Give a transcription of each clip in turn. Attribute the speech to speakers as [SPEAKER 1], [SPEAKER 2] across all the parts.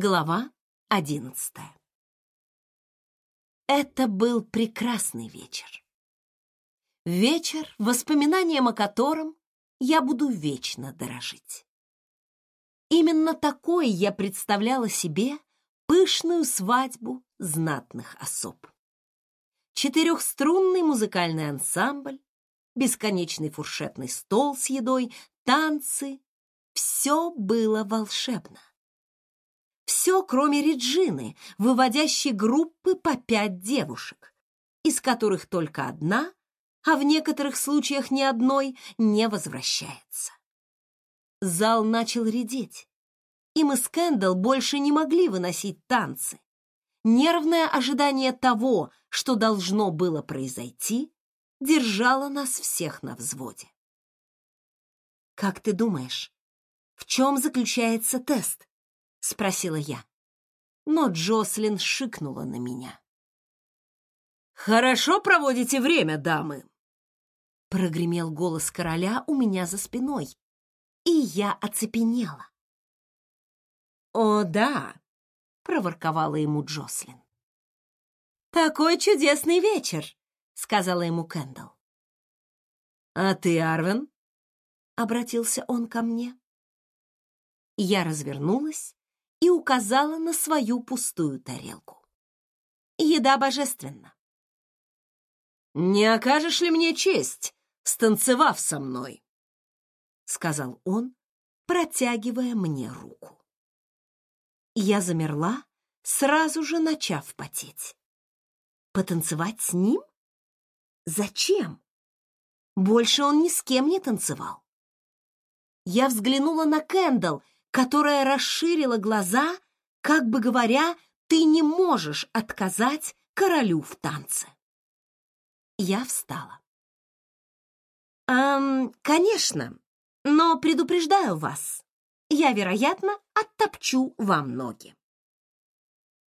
[SPEAKER 1] Глава одиннадцатая. Это был прекрасный вечер. Вечер, воспоминанием о котором я буду вечно дорожить. Именно такой я представляла себе пышную свадьбу знатных особ. Четырехструнный музыкальный ансамбль, бесконечный фуршетный стол с едой, танцы — все было волшебно. Все, кроме Реджины, выводящей группы по пять девушек, из которых только одна, а в некоторых случаях ни одной, не возвращается. Зал начал редеть, и мы с Кэндалл больше не могли выносить танцы. Нервное ожидание того, что должно было произойти, держало нас всех на взводе. «Как ты думаешь, в чем заключается тест?» — спросила я. Но Джослин шикнула на меня.
[SPEAKER 2] «Хорошо проводите время, дамы!»
[SPEAKER 1] Прогремел голос короля у меня за спиной, и я оцепенела.
[SPEAKER 2] «О, да!» — проворковала ему Джослин.
[SPEAKER 1] «Такой чудесный вечер!» — сказала ему Кэндалл.
[SPEAKER 2] «А ты, Арвен?»
[SPEAKER 1] — обратился он ко мне. Я развернулась указала на свою пустую тарелку. Еда божественна.
[SPEAKER 2] «Не окажешь ли мне честь, станцевав со мной?» — сказал он, протягивая мне руку.
[SPEAKER 1] Я замерла, сразу же начав потеть. Потанцевать с ним? Зачем? Больше он ни с кем не танцевал. Я взглянула на Кэндалл, которая расширила глаза, как бы говоря, ты не можешь отказать королю в танце. Я встала. «Эм, конечно, но предупреждаю вас, я, вероятно, оттопчу вам ноги».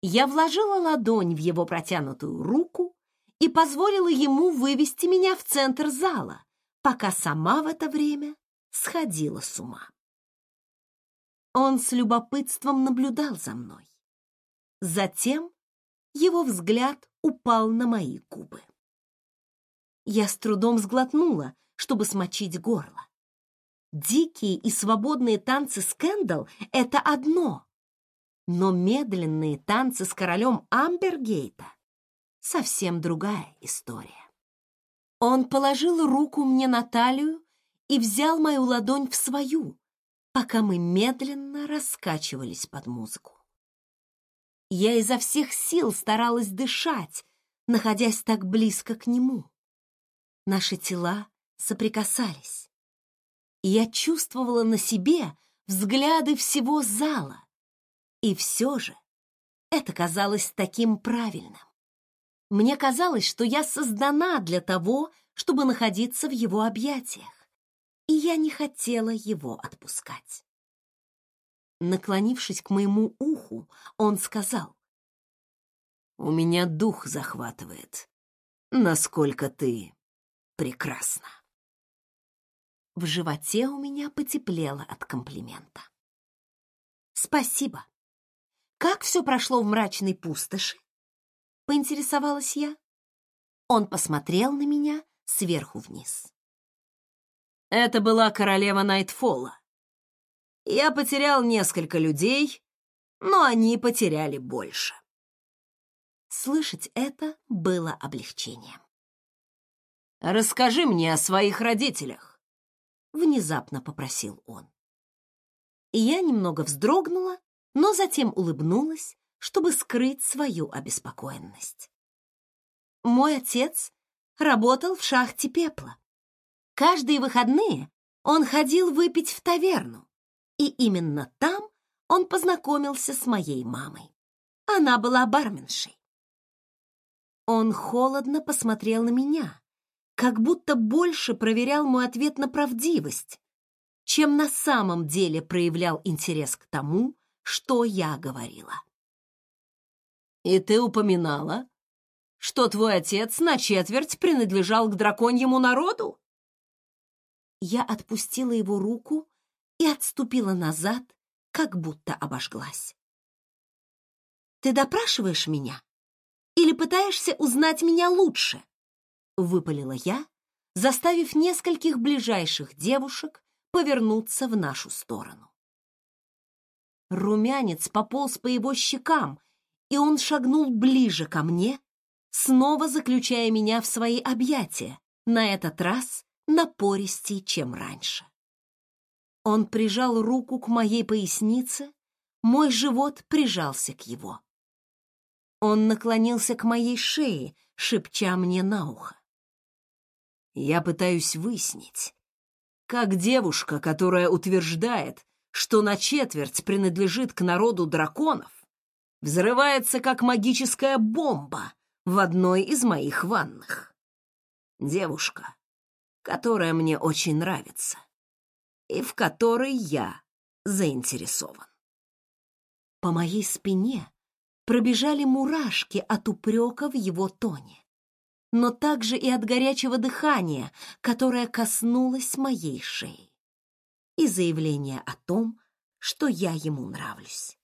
[SPEAKER 1] Я вложила ладонь в его протянутую руку и позволила ему вывести меня в центр зала, пока сама в это время сходила с ума. Он с любопытством наблюдал за мной. Затем его взгляд упал на мои губы. Я с трудом сглотнула, чтобы смочить горло. Дикие и свободные танцы с Кэндалл — это одно, но медленные танцы с королем Амбергейта — совсем другая история. Он положил руку мне на талию и взял мою ладонь в свою, пока мы медленно раскачивались под музыку. Я изо всех сил старалась дышать, находясь так близко к нему. Наши тела соприкасались. И я чувствовала на себе взгляды всего зала. И все же это казалось таким правильным. Мне казалось, что я создана для того, чтобы находиться в его объятиях и я не хотела его отпускать. Наклонившись к моему уху, он сказал, «У меня дух захватывает, насколько ты прекрасна». В животе у меня потеплело от комплимента. «Спасибо. Как все прошло в мрачной пустоши?» — поинтересовалась я. Он посмотрел на меня сверху вниз.
[SPEAKER 2] Это была королева Найтфолла. Я потерял несколько людей, но они потеряли больше.
[SPEAKER 1] Слышать это было облегчением.
[SPEAKER 2] «Расскажи мне о своих родителях», —
[SPEAKER 1] внезапно попросил он. Я немного вздрогнула, но затем улыбнулась, чтобы скрыть свою обеспокоенность. Мой отец работал в шахте пепла. Каждые выходные он ходил выпить в таверну, и именно там он познакомился с моей мамой. Она была барменшей. Он холодно посмотрел на меня, как будто больше проверял мой ответ на правдивость, чем на самом деле проявлял интерес к тому, что я говорила.
[SPEAKER 2] «И ты упоминала, что твой отец на четверть принадлежал к драконьему народу?»
[SPEAKER 1] Я отпустила его руку и отступила назад, как будто обожглась. Ты допрашиваешь меня? Или пытаешься узнать меня лучше?» Выпалила я, заставив нескольких ближайших девушек повернуться в нашу сторону. Румянец пополз по его щекам, и он шагнул ближе ко мне, снова заключая меня в свои объятия, на этот раз напористей, чем раньше. Он прижал руку к моей пояснице, мой живот прижался к его. Он наклонился к моей шее, шепча мне на ухо. «Я пытаюсь выяснить, как девушка, которая утверждает, что на четверть принадлежит к народу драконов, взрывается как магическая бомба в одной из моих ванных. Девушка, которая мне очень нравится и в которой я заинтересован. По моей спине пробежали мурашки от упрека в его тоне, но также и от горячего дыхания, которое коснулось моей шеи, и заявления о том, что я ему нравлюсь.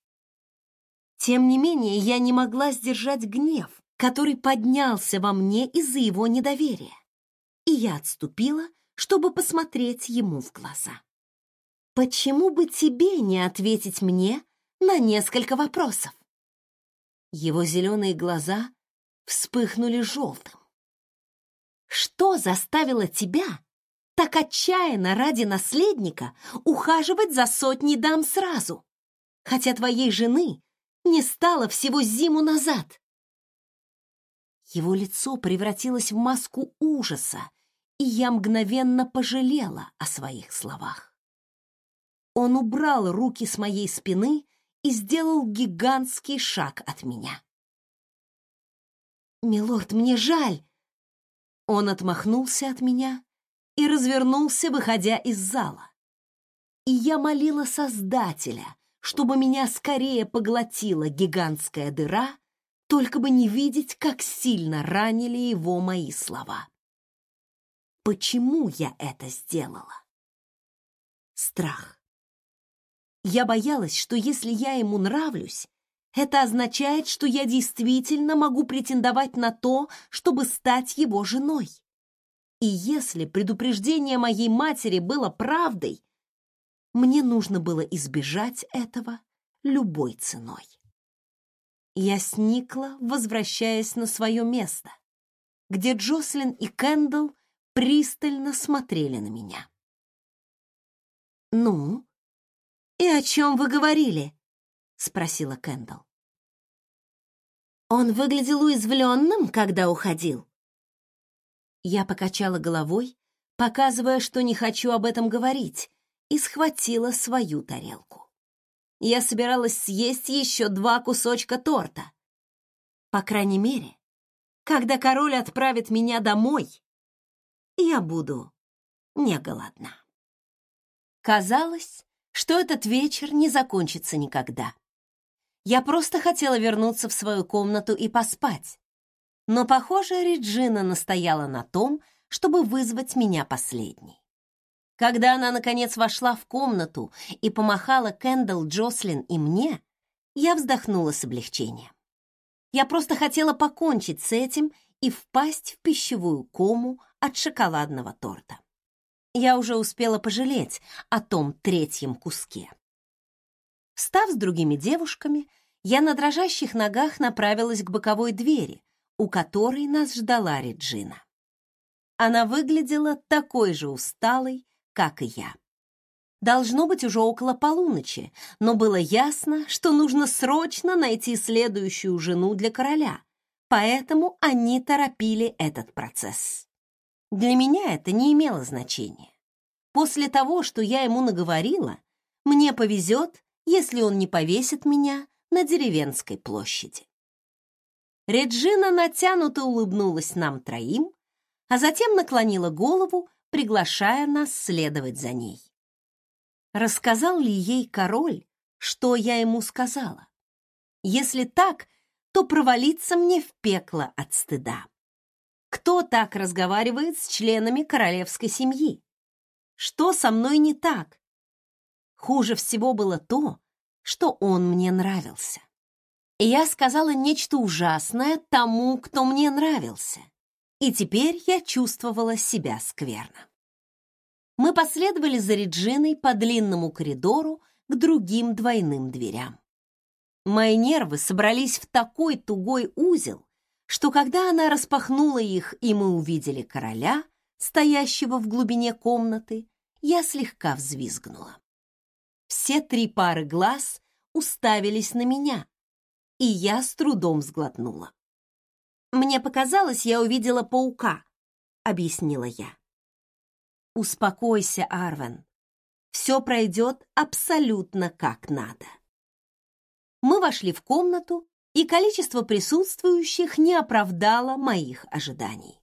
[SPEAKER 1] Тем не менее, я не могла сдержать гнев, который поднялся во мне из-за его недоверия, и я отступила, чтобы посмотреть ему в глаза. Почему бы тебе не ответить мне на несколько вопросов? Его зеленые глаза вспыхнули желтым. Что заставило тебя так отчаянно ради наследника ухаживать за сотни дам сразу, хотя твоей жены не стало всего зиму назад? Его лицо превратилось в маску ужаса, и я мгновенно пожалела о своих словах. Он убрал руки с моей спины и сделал гигантский шаг от меня. «Милорд, мне жаль!» Он отмахнулся от меня и развернулся, выходя из зала. И я молила Создателя, чтобы меня скорее поглотила гигантская дыра, только бы не видеть, как сильно ранили его мои слова. Почему я это сделала? Страх. Я боялась, что если я ему нравлюсь, это означает, что я действительно могу претендовать на то, чтобы стать его женой. И если предупреждение моей матери было правдой, мне нужно было избежать этого любой ценой. Я сникла, возвращаясь на свое место, где Джослин и Кэндалл пристально смотрели на меня. «Ну?» «И о чем вы говорили?» — спросила Кэндалл. «Он выглядел уязвленным, когда уходил». Я покачала головой, показывая, что не хочу об этом говорить, и схватила свою тарелку. Я собиралась съесть еще два кусочка торта. По крайней мере, когда король отправит меня домой, я буду не голодна. Казалось, что этот вечер не закончится никогда. Я просто хотела вернуться в свою комнату и поспать. Но, похоже, Реджина настояла на том, чтобы вызвать меня последней. Когда она, наконец, вошла в комнату и помахала Кэндалл, Джослин и мне, я вздохнула с облегчением. Я просто хотела покончить с этим и впасть в пищевую кому от шоколадного торта я уже успела пожалеть о том третьем куске. Встав с другими девушками, я на дрожащих ногах направилась к боковой двери, у которой нас ждала Реджина. Она выглядела такой же усталой, как и я. Должно быть уже около полуночи, но было ясно, что нужно срочно найти следующую жену для короля, поэтому они торопили этот процесс. Для меня это не имело значения. После того, что я ему наговорила, мне повезет, если он не повесит меня на деревенской площади. Реджина натянуто улыбнулась нам троим, а затем наклонила голову, приглашая нас следовать за ней. Рассказал ли ей король, что я ему сказала? Если так, то провалиться мне в пекло от стыда. Кто так разговаривает с членами королевской семьи? Что со мной не так? Хуже всего было то, что он мне нравился. Я сказала нечто ужасное тому, кто мне нравился, и теперь я чувствовала себя скверно. Мы последовали за Реджиной по длинному коридору к другим двойным дверям. Мои нервы собрались в такой тугой узел, что когда она распахнула их, и мы увидели короля, стоящего в глубине комнаты, я слегка взвизгнула. Все три пары глаз уставились на меня, и я с трудом сглотнула. «Мне показалось, я увидела паука», — объяснила я. «Успокойся, Арвен. Все пройдет абсолютно как надо». Мы вошли в комнату, и количество присутствующих не оправдало моих ожиданий.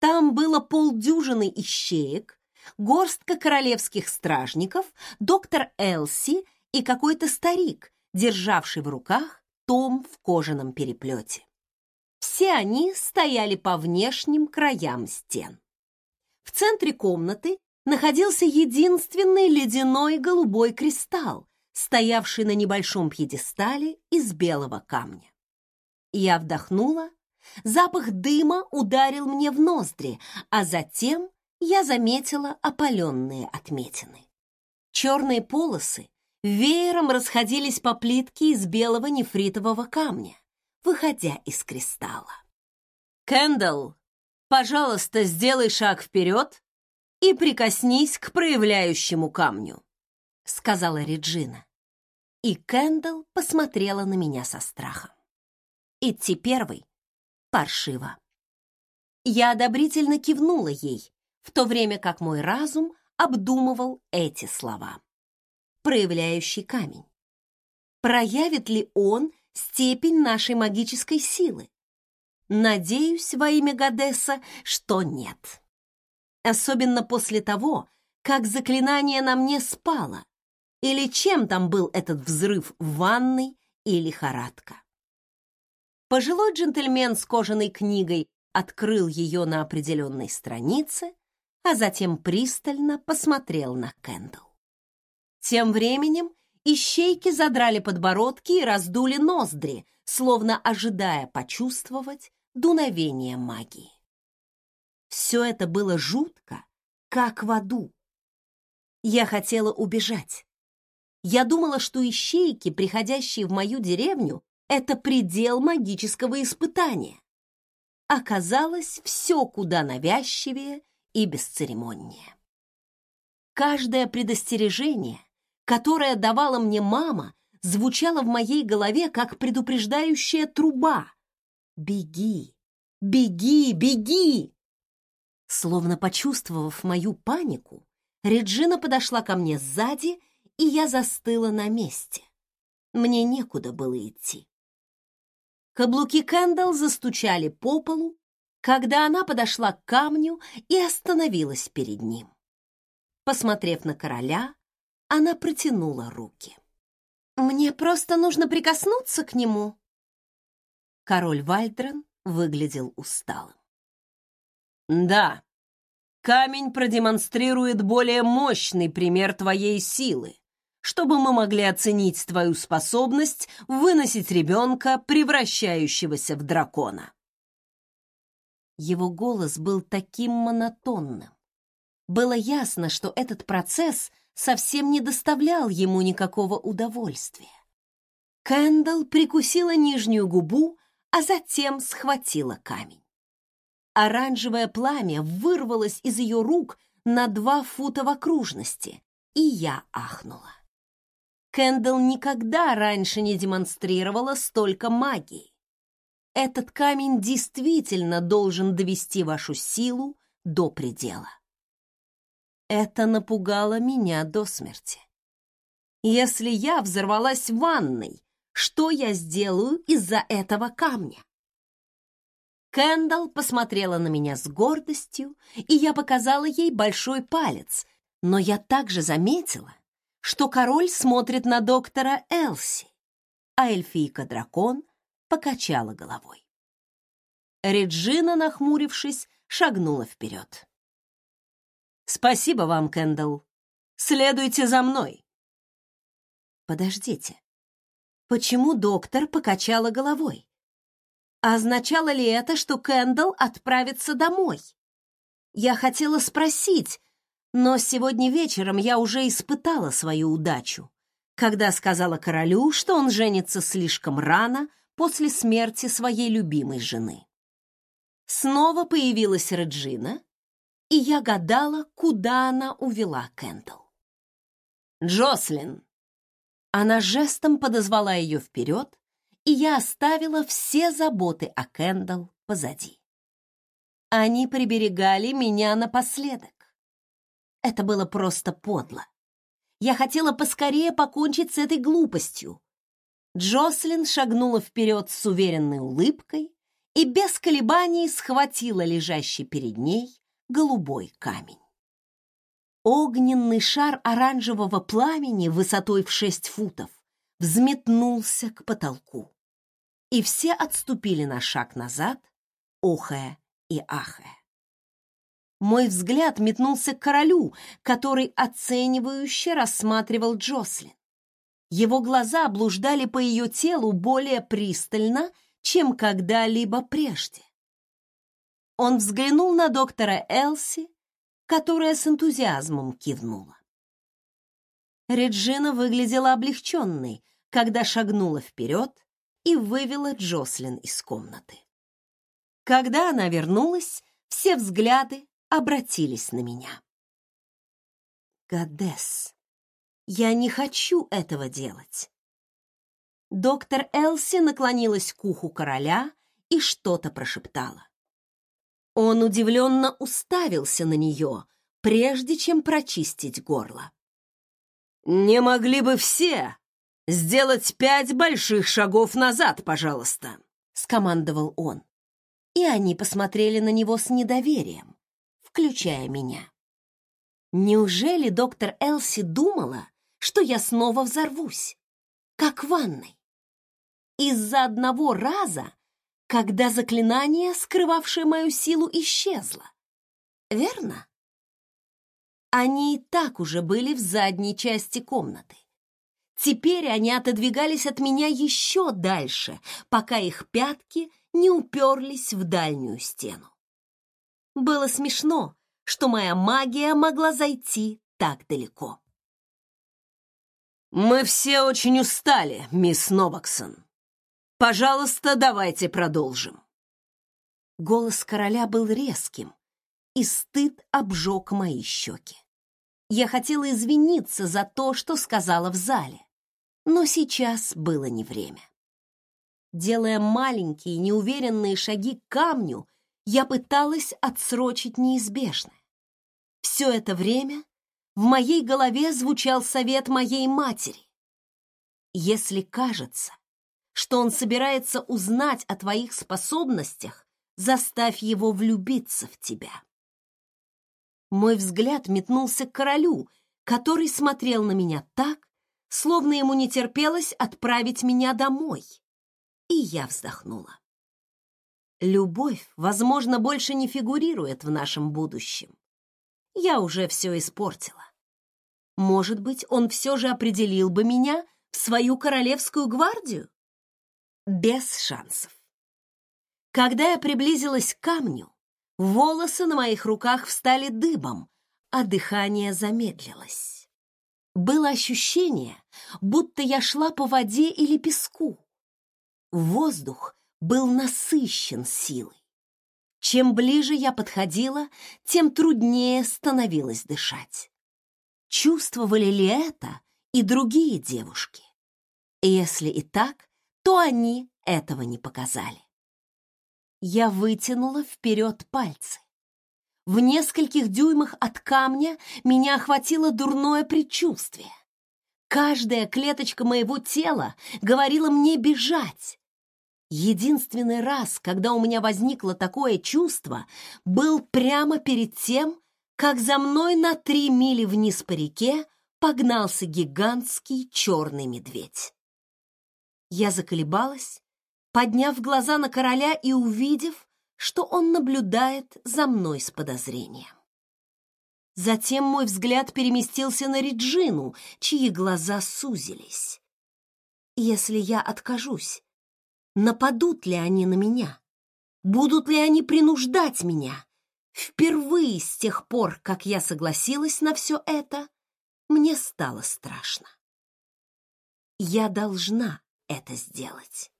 [SPEAKER 1] Там было полдюжины ищеек, горстка королевских стражников, доктор Элси и какой-то старик, державший в руках том в кожаном переплете. Все они стояли по внешним краям стен. В центре комнаты находился единственный ледяной голубой кристалл, стоявший на небольшом пьедестале из белого камня. Я вдохнула, запах дыма ударил мне в ноздри, а затем я заметила опаленные отметины. Черные полосы веером расходились по плитке из белого нефритового камня, выходя из кристалла. «Кэндалл, пожалуйста, сделай шаг вперед и прикоснись к проявляющему камню», — сказала Реджина. И Кэндалл посмотрела на меня со страхом. Идти первый — паршиво. Я одобрительно кивнула ей, в то время как мой разум обдумывал эти слова. Проявляющий камень. Проявит ли он степень нашей магической силы? Надеюсь, во имя Гадесса, что нет. Особенно после того, как заклинание на мне спало, или чем там был этот взрыв в ванной и лихорадка. Пожилой джентльмен с кожаной книгой открыл ее на определенной странице, а затем пристально посмотрел на Кэндл. Тем временем ищейки задрали подбородки и раздули ноздри, словно ожидая почувствовать дуновение магии. Все это было жутко, как в аду. Я хотела убежать. Я думала, что ищейки, приходящие в мою деревню, это предел магического испытания. Оказалось, все куда навязчивее и бесцеремоннее. Каждое предостережение, которое давала мне мама, звучало в моей голове как предупреждающая труба. «Беги! Беги! Беги!» Словно почувствовав мою панику, Реджина подошла ко мне сзади, и я застыла на месте. Мне некуда было идти. Каблуки Кэндалл застучали по полу, когда она подошла к камню и остановилась перед ним. Посмотрев на короля, она протянула руки. «Мне просто нужно прикоснуться к нему». Король Вальдрен выглядел усталым. «Да, камень продемонстрирует более мощный пример твоей силы, чтобы мы могли оценить твою способность выносить ребенка, превращающегося в дракона». Его голос был таким монотонным. Было ясно, что этот процесс совсем не доставлял ему никакого удовольствия. Кэндалл прикусила нижнюю губу, а затем схватила камень. Оранжевое пламя вырвалось из ее рук на два фута в окружности, и я ахнула. Кэндалл никогда раньше не демонстрировала столько магии. Этот камень действительно должен довести вашу силу до предела. Это напугало меня до смерти. Если я взорвалась в ванной, что я сделаю из-за этого камня? Кэндалл посмотрела на меня с гордостью, и я показала ей большой палец, но я также заметила, что король смотрит на доктора Элси, а эльфийка-дракон покачала головой. Реджина, нахмурившись, шагнула вперед. «Спасибо вам, Кэндалл. Следуйте за мной». «Подождите. Почему доктор покачала головой? Означало ли это, что Кэндалл отправится домой? Я хотела спросить, но сегодня вечером я уже испытала свою удачу, когда сказала королю, что он женится слишком рано после смерти своей любимой жены. Снова появилась Реджина, и я гадала, куда она увела Кэндалл. «Джослин!» Она жестом подозвала ее вперед, и я оставила все заботы о Кэндалл позади. Они приберегали меня напоследок. Это было просто подло. Я хотела поскорее покончить с этой глупостью. Джослин шагнула вперед с уверенной улыбкой и без колебаний схватила лежащий перед ней голубой камень. Огненный шар оранжевого пламени высотой в шесть футов взметнулся к потолку и все отступили на шаг назад, охая и ахая. Мой взгляд метнулся к королю, который оценивающе рассматривал Джослин. Его глаза блуждали по ее телу более пристально, чем когда-либо прежде. Он взглянул на доктора Элси, которая с энтузиазмом кивнула. Реджина выглядела облегченной, когда шагнула вперед и вывела Джослин из комнаты. Когда она вернулась, все взгляды обратились на меня. Гадес, я не хочу этого делать. Доктор Элси наклонилась к уху короля и что-то прошептала. Он удивленно уставился на нее, прежде чем прочистить горло. «Не могли бы все сделать пять больших шагов назад, пожалуйста», — скомандовал он. И они посмотрели на него с недоверием, включая меня. Неужели доктор Элси думала, что я снова взорвусь, как в ванной? Из-за одного раза, когда заклинание, скрывавшее мою силу, исчезло. Верно? Они и так уже были в задней части комнаты. Теперь они отодвигались от меня еще дальше, пока их пятки не уперлись в дальнюю стену. Было смешно, что моя магия могла зайти так далеко. «Мы все очень устали, мисс Новаксон. Пожалуйста, давайте продолжим». Голос короля был резким, и стыд обжег мои щеки. Я хотела извиниться за то, что сказала в зале, но сейчас было не время. Делая маленькие неуверенные шаги к камню, я пыталась отсрочить неизбежное. Все это время в моей голове звучал совет моей матери. Если кажется, что он собирается узнать о твоих способностях, заставь его влюбиться в тебя. Мой взгляд метнулся к королю, который смотрел на меня так, словно ему не терпелось отправить меня домой. И я вздохнула. Любовь, возможно, больше не фигурирует в нашем будущем. Я уже все испортила. Может быть, он все же определил бы меня в свою королевскую гвардию? Без шансов. Когда я приблизилась к камню, волосы на моих руках встали дыбом, а дыхание замедлилось. Было ощущение, будто я шла по воде или песку. Воздух был насыщен силой. Чем ближе я подходила, тем труднее становилось дышать. Чувствовали ли это и другие девушки? Если и так, то они этого не показали. Я вытянула вперед пальцы. В нескольких дюймах от камня меня охватило дурное предчувствие. Каждая клеточка моего тела говорила мне бежать, Единственный раз, когда у меня возникло такое чувство, был прямо перед тем, как за мной на три мили вниз по реке погнался гигантский черный медведь. Я заколебалась, подняв глаза на короля и увидев, что он наблюдает за мной с подозрением. Затем мой взгляд переместился на Реджину, чьи глаза сузились. Если я откажусь, нападут ли они на меня? Будут ли они принуждать меня? Впервые с тех пор, как я согласилась на все это, мне стало страшно. Я должна это сделать.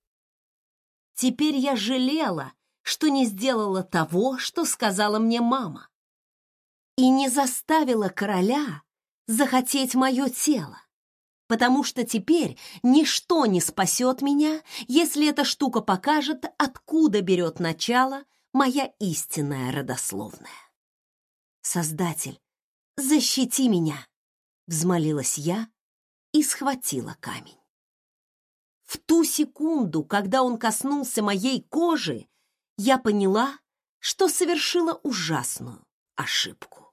[SPEAKER 1] Теперь я жалела, что не сделала того, что сказала мне мама, и не заставила короля захотеть мое тело, потому что теперь ничто не спасет меня, если эта штука покажет, откуда берет начало моя истинная родословная. Создатель, защити меня, взмолилась я и схватила камень. В ту секунду, когда он коснулся моей кожи, я поняла, что совершила ужасную ошибку.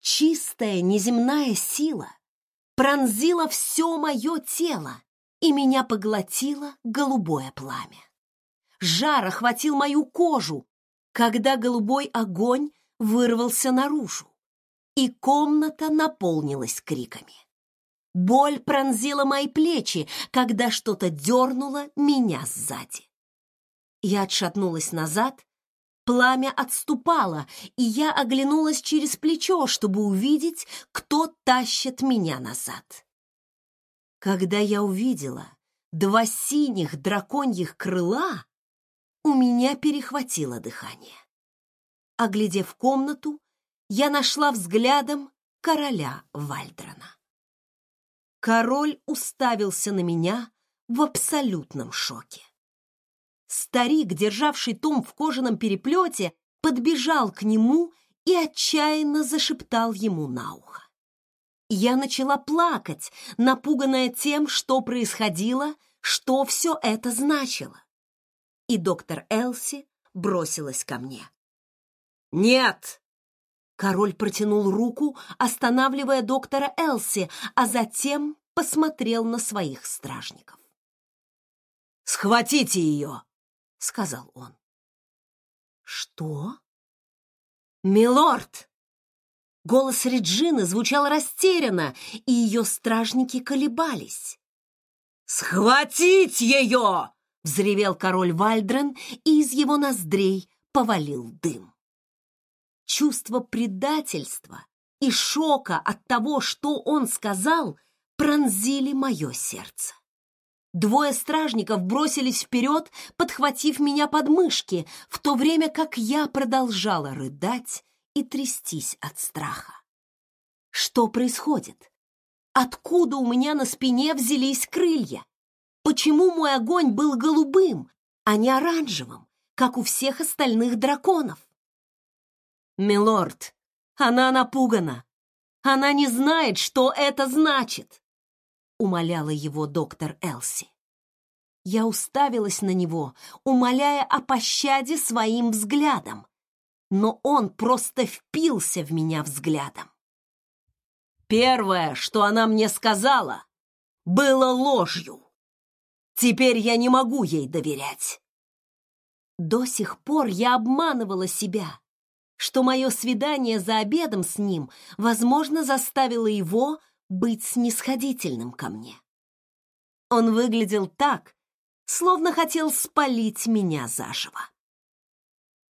[SPEAKER 1] Чистая неземная сила пронзила все мое тело, и меня поглотило голубое пламя. Жар охватил мою кожу, когда голубой огонь вырвался наружу, и комната наполнилась криками. Боль пронзила мои плечи, когда что-то дернуло меня сзади. Я отшатнулась назад, пламя отступало, и я оглянулась через плечо, чтобы увидеть, кто тащит меня назад. Когда я увидела два синих драконьих крыла, у меня перехватило дыхание. Оглядев комнату, я нашла взглядом короля Вальдрона. Король уставился на меня в абсолютном шоке. Старик, державший том в кожаном переплете, подбежал к нему и отчаянно зашептал ему на ухо. Я начала плакать, напуганная тем, что происходило, что все это значило. И доктор Элси бросилась ко мне. «Нет!» Король протянул руку, останавливая доктора Элси, а затем посмотрел на своих стражников. «Схватите ее!» — сказал он. «Что?» «Милорд!» Голос Реджины звучал растерянно, и ее стражники колебались. «Схватить ее!» — взревел король Вальдрен, и из его ноздрей повалил дым. Чувство предательства и шока от того, что он сказал, пронзили мое сердце. Двое стражников бросились вперед, подхватив меня под мышки, в то время как я продолжала рыдать и трястись от страха. Что происходит? Откуда у меня на спине взялись крылья? Почему мой огонь был голубым, а не оранжевым, как у всех остальных драконов? «Милорд, она напугана. Она не знает, что это значит», — умоляла его доктор Элси. Я уставилась на него, умоляя о пощаде своим взглядом, но он просто впился в меня взглядом. Первое, что она мне сказала, было ложью. Теперь я не могу ей доверять. До сих пор я обманывала себя, что мое свидание за обедом с ним, возможно, заставило его быть снисходительным ко мне. Он выглядел так, словно хотел спалить меня заживо.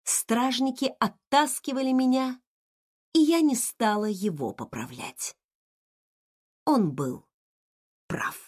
[SPEAKER 1] Стражники оттаскивали меня, и я не стала его поправлять. Он был прав.